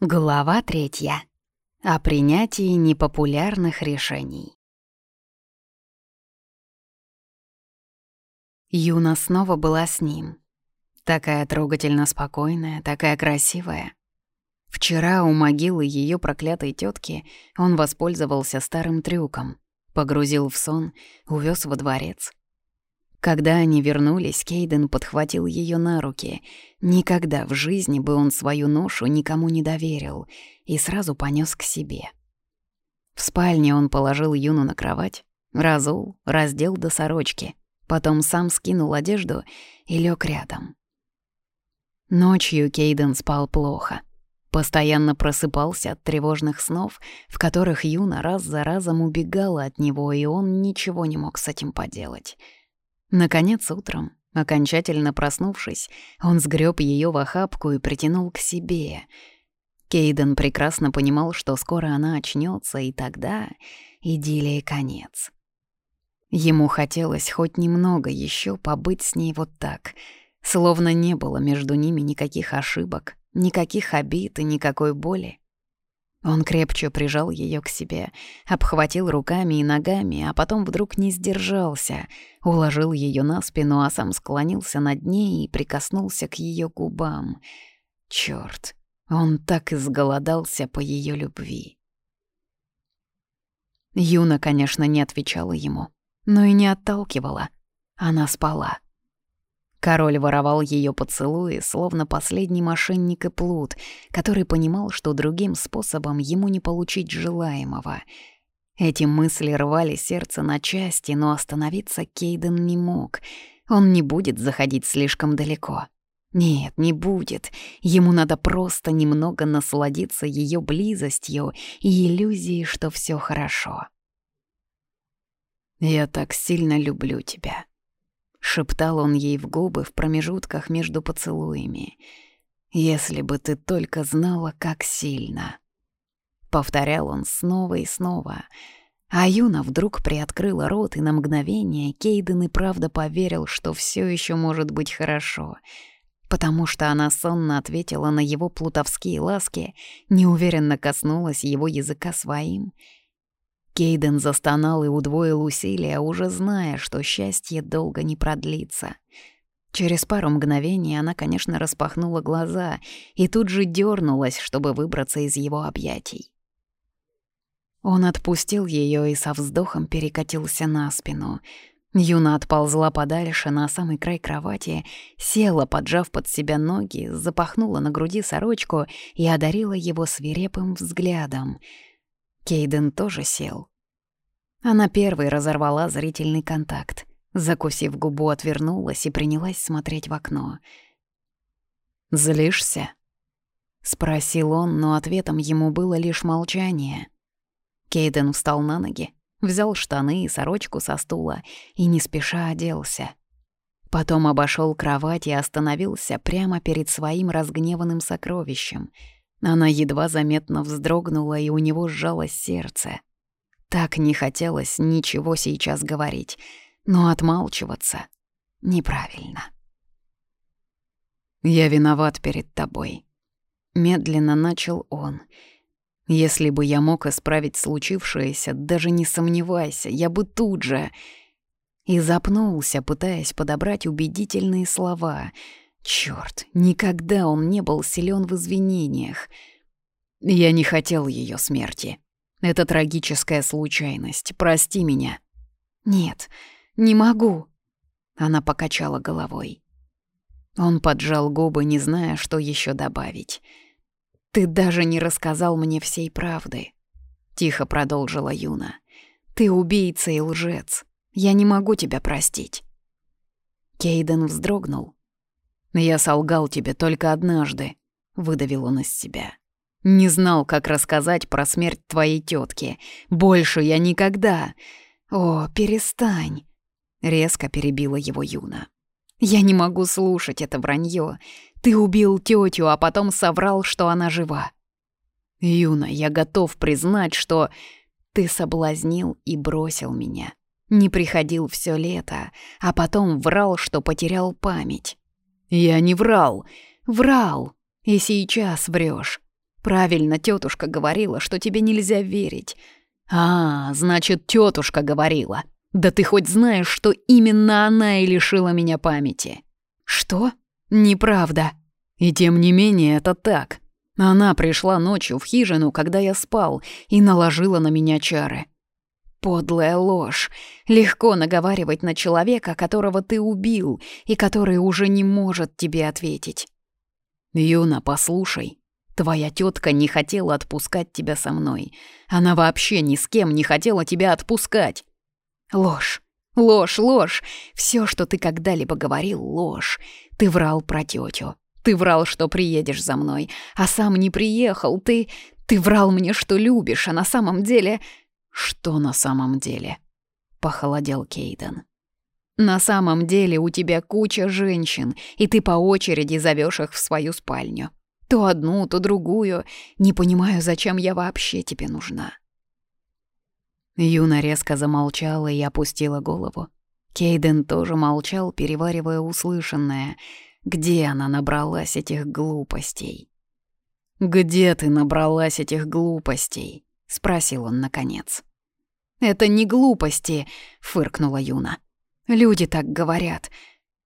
Глава третья. О принятии непопулярных решений. Юна снова была с ним. Такая трогательно спокойная, такая красивая. Вчера у могилы ее проклятой тетки он воспользовался старым трюком. Погрузил в сон, увез во дворец. Когда они вернулись, Кейден подхватил ее на руки. Никогда в жизни бы он свою ношу никому не доверил и сразу понес к себе. В спальне он положил Юну на кровать, разул, раздел до сорочки, потом сам скинул одежду и лег рядом. Ночью Кейден спал плохо. Постоянно просыпался от тревожных снов, в которых Юна раз за разом убегала от него, и он ничего не мог с этим поделать — Наконец, утром, окончательно проснувшись, он сгреб ее в охапку и притянул к себе. Кейден прекрасно понимал, что скоро она очнется, и тогда идиллии конец. Ему хотелось хоть немного еще побыть с ней вот так, словно не было между ними никаких ошибок, никаких обид и никакой боли. Он крепче прижал ее к себе, обхватил руками и ногами, а потом вдруг не сдержался, уложил ее на спину, а сам склонился над ней и прикоснулся к ее губам. Черт, он так изголодался по ее любви. Юна, конечно, не отвечала ему, но и не отталкивала. Она спала. Король воровал ее поцелуи, словно последний мошенник и плут, который понимал, что другим способом ему не получить желаемого. Эти мысли рвали сердце на части, но остановиться Кейден не мог. Он не будет заходить слишком далеко. Нет, не будет. Ему надо просто немного насладиться ее близостью и иллюзией, что все хорошо. «Я так сильно люблю тебя», шептал он ей в губы в промежутках между поцелуями. «Если бы ты только знала, как сильно!» Повторял он снова и снова. А Юна вдруг приоткрыла рот, и на мгновение Кейден и правда поверил, что все еще может быть хорошо, потому что она сонно ответила на его плутовские ласки, неуверенно коснулась его языка своим — Кейден застонал и удвоил усилия, уже зная, что счастье долго не продлится. Через пару мгновений она, конечно, распахнула глаза и тут же дернулась, чтобы выбраться из его объятий. Он отпустил ее и со вздохом перекатился на спину. Юна отползла подальше на самый край кровати, села, поджав под себя ноги, запахнула на груди сорочку и одарила его свирепым взглядом — Кейден тоже сел. Она первой разорвала зрительный контакт. Закусив губу, отвернулась и принялась смотреть в окно. «Злишься?» — спросил он, но ответом ему было лишь молчание. Кейден встал на ноги, взял штаны и сорочку со стула и не спеша оделся. Потом обошел кровать и остановился прямо перед своим разгневанным сокровищем — она едва заметно вздрогнула, и у него сжалось сердце. Так не хотелось ничего сейчас говорить, но отмалчиваться неправильно. «Я виноват перед тобой», — медленно начал он. «Если бы я мог исправить случившееся, даже не сомневайся, я бы тут же...» И запнулся, пытаясь подобрать убедительные слова — Черт, никогда он не был силен в извинениях. Я не хотел ее смерти. Это трагическая случайность. Прости меня. Нет, не могу. Она покачала головой. Он поджал губы, не зная, что еще добавить. «Ты даже не рассказал мне всей правды», — тихо продолжила Юна. «Ты убийца и лжец. Я не могу тебя простить». Кейден вздрогнул, «Я солгал тебе только однажды», — выдавил он из себя. «Не знал, как рассказать про смерть твоей тетки. Больше я никогда...» «О, перестань!» — резко перебила его Юна. «Я не могу слушать это вранье. Ты убил тетю, а потом соврал, что она жива». «Юна, я готов признать, что...» «Ты соблазнил и бросил меня. Не приходил все лето, а потом врал, что потерял память. «Я не врал. Врал. И сейчас врешь. Правильно тетушка говорила, что тебе нельзя верить. А, значит, тетушка говорила. Да ты хоть знаешь, что именно она и лишила меня памяти. Что? Неправда. И тем не менее, это так. Она пришла ночью в хижину, когда я спал, и наложила на меня чары. Подлая ложь. Легко наговаривать на человека, которого ты убил, и который уже не может тебе ответить. Юна, послушай. Твоя тетка не хотела отпускать тебя со мной. Она вообще ни с кем не хотела тебя отпускать. Ложь. Ложь, ложь. Все, что ты когда-либо говорил, ложь. Ты врал про тетю. Ты врал, что приедешь за мной, а сам не приехал. Ты... Ты врал мне, что любишь, а на самом деле... Что на самом деле? Похолодел Кейден. На самом деле у тебя куча женщин, и ты по очереди зовешь их в свою спальню. То одну, то другую. Не понимаю, зачем я вообще тебе нужна. Юна резко замолчала и опустила голову. Кейден тоже молчал, переваривая услышанное. Где она набралась этих глупостей? «Где ты набралась этих глупостей?» — спросил он наконец. «Это не глупости», — фыркнула Юна. «Люди так говорят».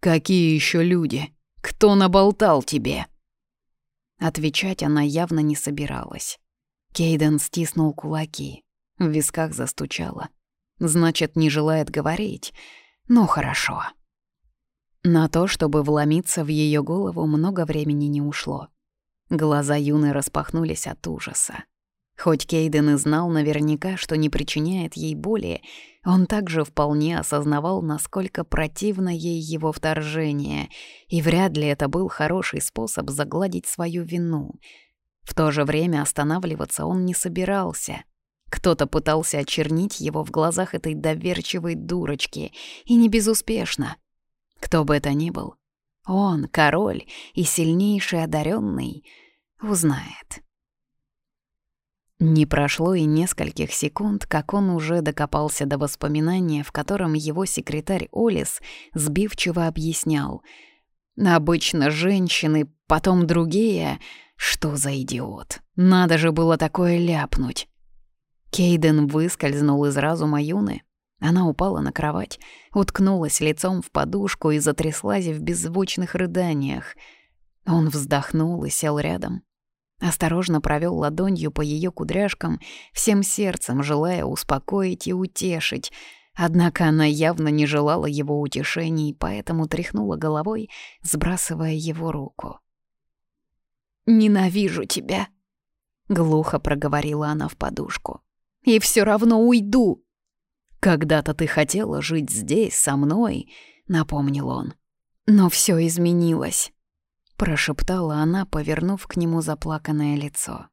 «Какие еще люди? Кто наболтал тебе?» Отвечать она явно не собиралась. Кейден стиснул кулаки. В висках застучало. Значит, не желает говорить. Ну, хорошо. На то, чтобы вломиться в ее голову, много времени не ушло. Глаза Юны распахнулись от ужаса. Хоть Кейден и знал наверняка, что не причиняет ей боли, он также вполне осознавал, насколько противно ей его вторжение, и вряд ли это был хороший способ загладить свою вину. В то же время останавливаться он не собирался. Кто-то пытался очернить его в глазах этой доверчивой дурочки, и не безуспешно. Кто бы это ни был, он, король и сильнейший одаренный, узнает. Не прошло и нескольких секунд, как он уже докопался до воспоминания, в котором его секретарь Олис сбивчиво объяснял. «Обычно женщины, потом другие. Что за идиот? Надо же было такое ляпнуть!» Кейден выскользнул из разума Юны. Она упала на кровать, уткнулась лицом в подушку и затряслась в беззвучных рыданиях. Он вздохнул и сел рядом. Осторожно провел ладонью по ее кудряшкам, всем сердцем желая успокоить и утешить. Однако она явно не желала его утешений, поэтому тряхнула головой, сбрасывая его руку. «Ненавижу тебя», — глухо проговорила она в подушку и все равно уйду». «Когда-то ты хотела жить здесь, со мной», — напомнил он. «Но все изменилось», — прошептала она, повернув к нему заплаканное лицо.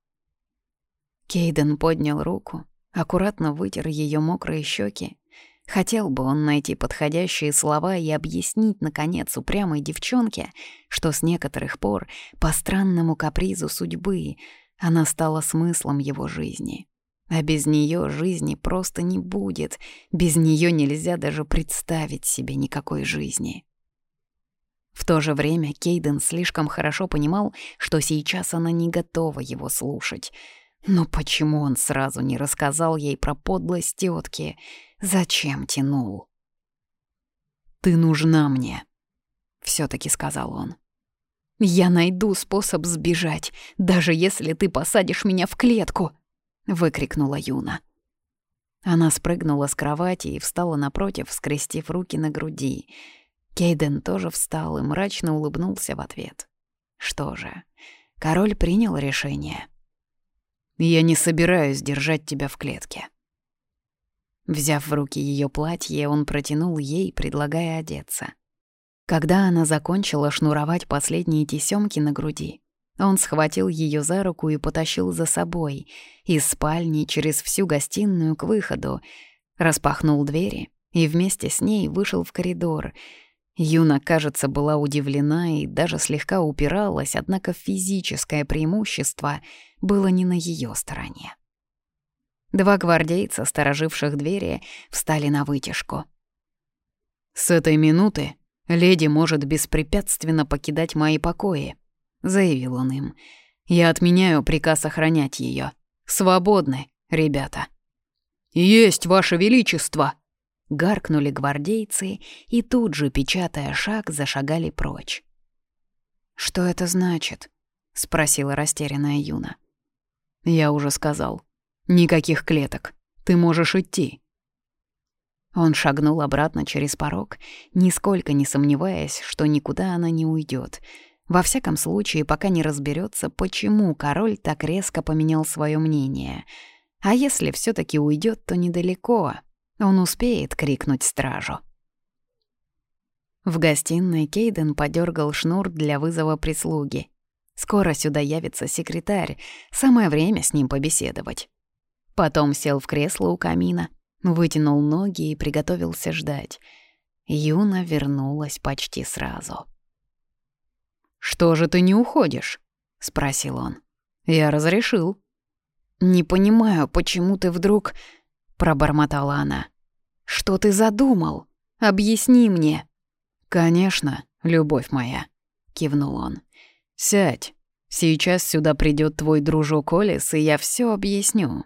Кейден поднял руку, аккуратно вытер ее мокрые щеки. Хотел бы он найти подходящие слова и объяснить, наконец, упрямой девчонке, что с некоторых пор, по странному капризу судьбы, она стала смыслом его жизни. А без нее жизни просто не будет. Без нее нельзя даже представить себе никакой жизни. В то же время Кейден слишком хорошо понимал, что сейчас она не готова его слушать. Но почему он сразу не рассказал ей про подлость тетки? Зачем тянул? «Ты нужна мне», — все таки сказал он. «Я найду способ сбежать, даже если ты посадишь меня в клетку», выкрикнула Юна. Она спрыгнула с кровати и встала напротив, скрестив руки на груди. Кейден тоже встал и мрачно улыбнулся в ответ. Что же, король принял решение. «Я не собираюсь держать тебя в клетке». Взяв в руки ее платье, он протянул ей, предлагая одеться. Когда она закончила шнуровать последние тесемки на груди, он схватил ее за руку и потащил за собой, из спальни через всю гостиную к выходу, распахнул двери и вместе с ней вышел в коридор. Юна, кажется, была удивлена и даже слегка упиралась, однако физическое преимущество было не на ее стороне. Два гвардейца, стороживших двери, встали на вытяжку. «С этой минуты леди может беспрепятственно покидать мои покои», — заявил он им. Я отменяю приказ охранять ее. Свободны, ребята». «Есть, Ваше Величество!» Гаркнули гвардейцы и тут же, печатая шаг, зашагали прочь. «Что это значит?» — спросила растерянная Юна. «Я уже сказал. Никаких клеток. Ты можешь идти». Он шагнул обратно через порог, нисколько не сомневаясь, что никуда она не уйдет. Во всяком случае, пока не разберется, почему король так резко поменял свое мнение. А если все таки уйдет, то недалеко. Он успеет крикнуть стражу. В гостиной Кейден подергал шнур для вызова прислуги. Скоро сюда явится секретарь, самое время с ним побеседовать. Потом сел в кресло у камина, вытянул ноги и приготовился ждать. Юна вернулась почти сразу. «Что же ты не уходишь?» — спросил он. «Я разрешил». «Не понимаю, почему ты вдруг...» — пробормотала она. «Что ты задумал? Объясни мне». «Конечно, любовь моя», — кивнул он. «Сядь. Сейчас сюда придет твой дружок Олис, и я все объясню».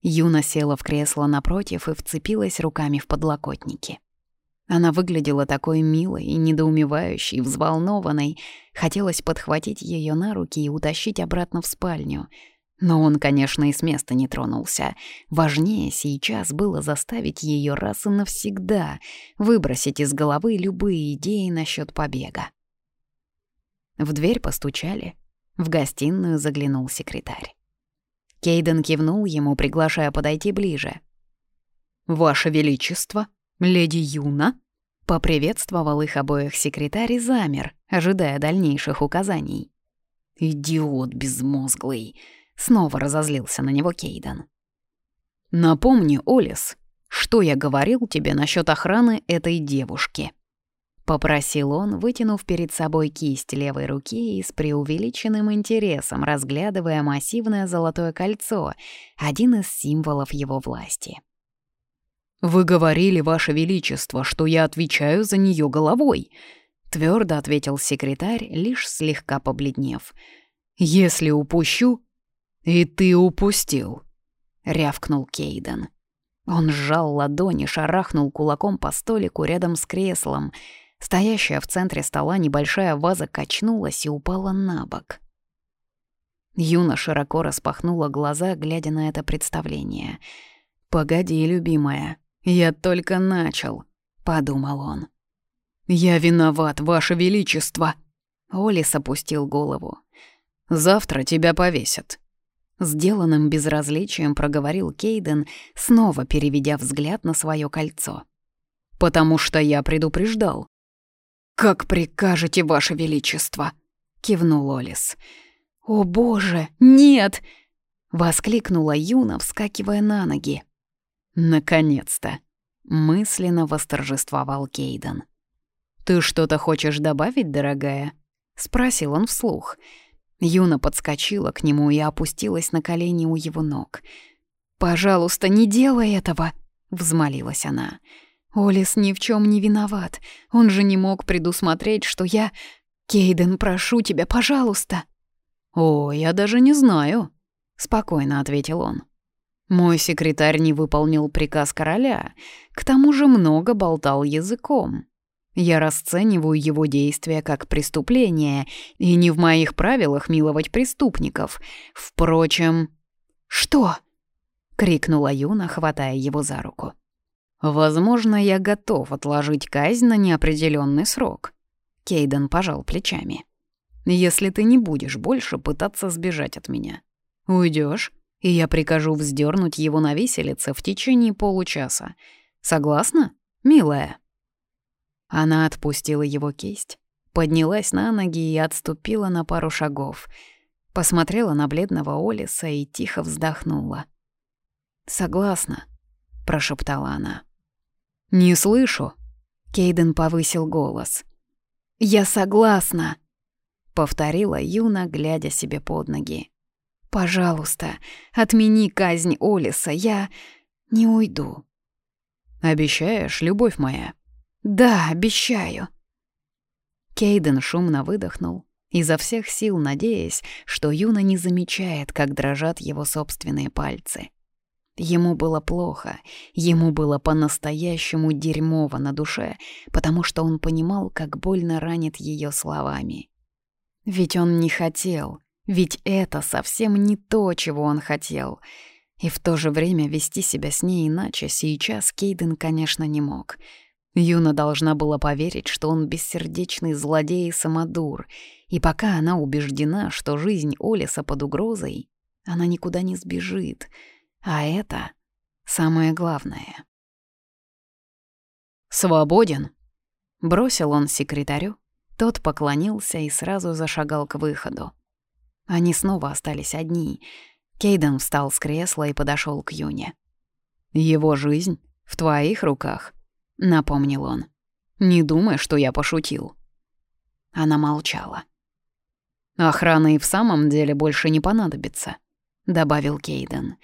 Юна села в кресло напротив и вцепилась руками в подлокотники. Она выглядела такой милой и недоумевающей, взволнованной. Хотелось подхватить ее на руки и утащить обратно в спальню. Но он, конечно, и с места не тронулся. Важнее сейчас было заставить ее раз и навсегда выбросить из головы любые идеи насчет побега. В дверь постучали. В гостиную заглянул секретарь. Кейден кивнул ему, приглашая подойти ближе. «Ваше Величество, леди Юна?» Поприветствовал их обоих секретарь и замер, ожидая дальнейших указаний. «Идиот безмозглый!» — снова разозлился на него Кейден. «Напомни, Олис, что я говорил тебе насчет охраны этой девушки?» Попросил он, вытянув перед собой кисть левой руки и с преувеличенным интересом разглядывая массивное золотое кольцо, один из символов его власти. «Вы говорили, Ваше Величество, что я отвечаю за нее головой», — твердо ответил секретарь, лишь слегка побледнев. «Если упущу...» «И ты упустил», — рявкнул Кейден. Он сжал ладони, шарахнул кулаком по столику рядом с креслом — Стоящая в центре стола небольшая ваза качнулась и упала на бок. Юна широко распахнула глаза, глядя на это представление. «Погоди, любимая, я только начал», — подумал он. «Я виноват, Ваше Величество!» Олис опустил голову. «Завтра тебя повесят». Сделанным безразличием проговорил Кейден, снова переведя взгляд на свое кольцо. «Потому что я предупреждал. «Как прикажете, Ваше Величество!» — кивнул Олис. «О боже, нет!» — воскликнула Юна, вскакивая на ноги. «Наконец-то!» — мысленно восторжествовал Кейден. «Ты что-то хочешь добавить, дорогая?» — спросил он вслух. Юна подскочила к нему и опустилась на колени у его ног. «Пожалуйста, не делай этого!» — взмолилась она. Олис ни в чем не виноват. Он же не мог предусмотреть, что я... Кейден, прошу тебя, пожалуйста. О, я даже не знаю, спокойно ответил он. Мой секретарь не выполнил приказ короля, к тому же много болтал языком. Я расцениваю его действия как преступление, и не в моих правилах миловать преступников. Впрочем... «Что?» — крикнула Юна, хватая его за руку. «Возможно, я готов отложить казнь на неопределенный срок», — Кейден пожал плечами. «Если ты не будешь больше пытаться сбежать от меня. Уйдешь, и я прикажу вздернуть его на виселице в течение получаса. Согласна, милая?» Она отпустила его кисть, поднялась на ноги и отступила на пару шагов. Посмотрела на бледного Олиса и тихо вздохнула. «Согласна», — прошептала она. «Не слышу». Кейден повысил голос. «Я согласна», — повторила Юна, глядя себе под ноги. «Пожалуйста, отмени казнь Олиса, я не уйду». «Обещаешь, любовь моя?» «Да, обещаю». Кейден шумно выдохнул, изо всех сил надеясь, что Юна не замечает, как дрожат его собственные пальцы. Ему было плохо, ему было по-настоящему дерьмово на душе, потому что он понимал, как больно ранит ее словами. Ведь он не хотел, ведь это совсем не то, чего он хотел. И в то же время вести себя с ней иначе сейчас Кейден, конечно, не мог. Юна должна была поверить, что он бессердечный злодей и самодур, и пока она убеждена, что жизнь Олиса под угрозой, она никуда не сбежит — а это самое главное. «Свободен!» — бросил он секретарю. Тот поклонился и сразу зашагал к выходу. Они снова остались одни. Кейден встал с кресла и подошел к Юне. «Его жизнь в твоих руках», — напомнил он. «Не думай, что я пошутил». Она молчала. «Охрана и в самом деле больше не понадобится», — добавил Кейден.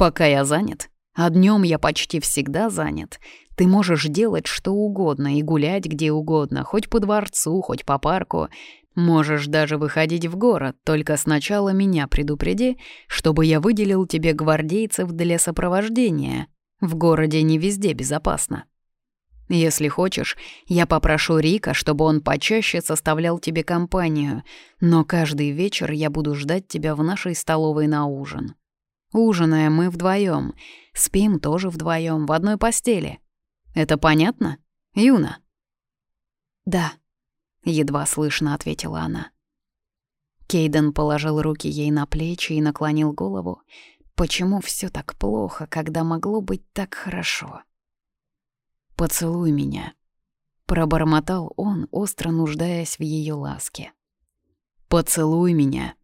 Пока я занят, а днем я почти всегда занят, ты можешь делать что угодно и гулять где угодно, хоть по дворцу, хоть по парку. Можешь даже выходить в город, только сначала меня предупреди, чтобы я выделил тебе гвардейцев для сопровождения. В городе не везде безопасно. Если хочешь, я попрошу Рика, чтобы он почаще составлял тебе компанию, но каждый вечер я буду ждать тебя в нашей столовой на ужин. Ужинаем мы вдвоем, спим тоже вдвоем в одной постели. Это понятно, Юна?» «Да», — едва слышно ответила она. Кейден положил руки ей на плечи и наклонил голову. Почему все так плохо, когда могло быть так хорошо? «Поцелуй меня», — пробормотал он, остро нуждаясь в ее ласке. «Поцелуй меня»,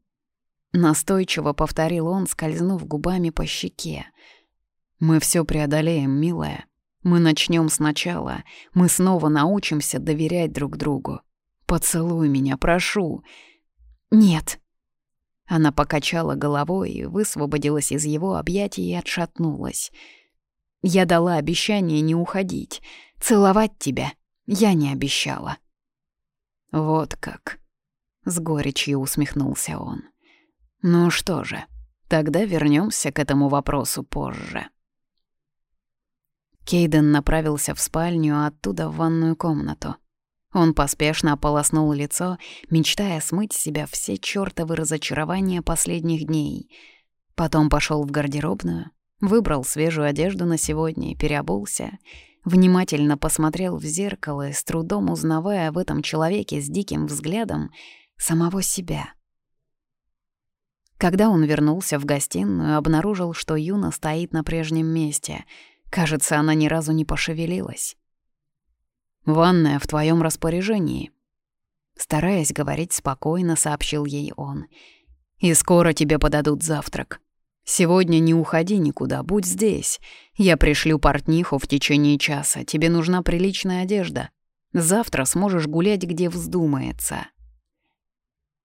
Настойчиво повторил он, скользнув губами по щеке. «Мы все преодолеем, милая. Мы начнем сначала. Мы снова научимся доверять друг другу. Поцелуй меня, прошу». «Нет». Она покачала головой, и высвободилась из его объятий и отшатнулась. «Я дала обещание не уходить. Целовать тебя я не обещала». «Вот как», — с горечью усмехнулся он. Ну что же, тогда вернемся к этому вопросу позже. Кейден направился в спальню, а оттуда в ванную комнату. Он поспешно ополоснул лицо, мечтая смыть с себя все чёртовы разочарования последних дней. Потом пошел в гардеробную, выбрал свежую одежду на сегодня и переобулся, внимательно посмотрел в зеркало и с трудом узнавая в этом человеке с диким взглядом самого себя — когда он вернулся в гостиную, обнаружил, что Юна стоит на прежнем месте. Кажется, она ни разу не пошевелилась. «Ванная в твоем распоряжении», — стараясь говорить спокойно, сообщил ей он. «И скоро тебе подадут завтрак. Сегодня не уходи никуда, будь здесь. Я пришлю портниху в течение часа, тебе нужна приличная одежда. Завтра сможешь гулять, где вздумается».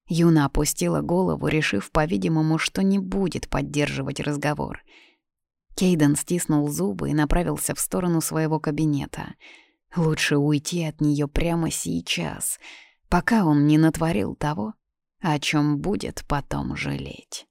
Юна опустила голову, решив, по-видимому, что не будет поддерживать разговор. Кейден стиснул зубы и направился в сторону своего кабинета. Лучше уйти от нее прямо сейчас, пока он не натворил того, о чем будет потом жалеть.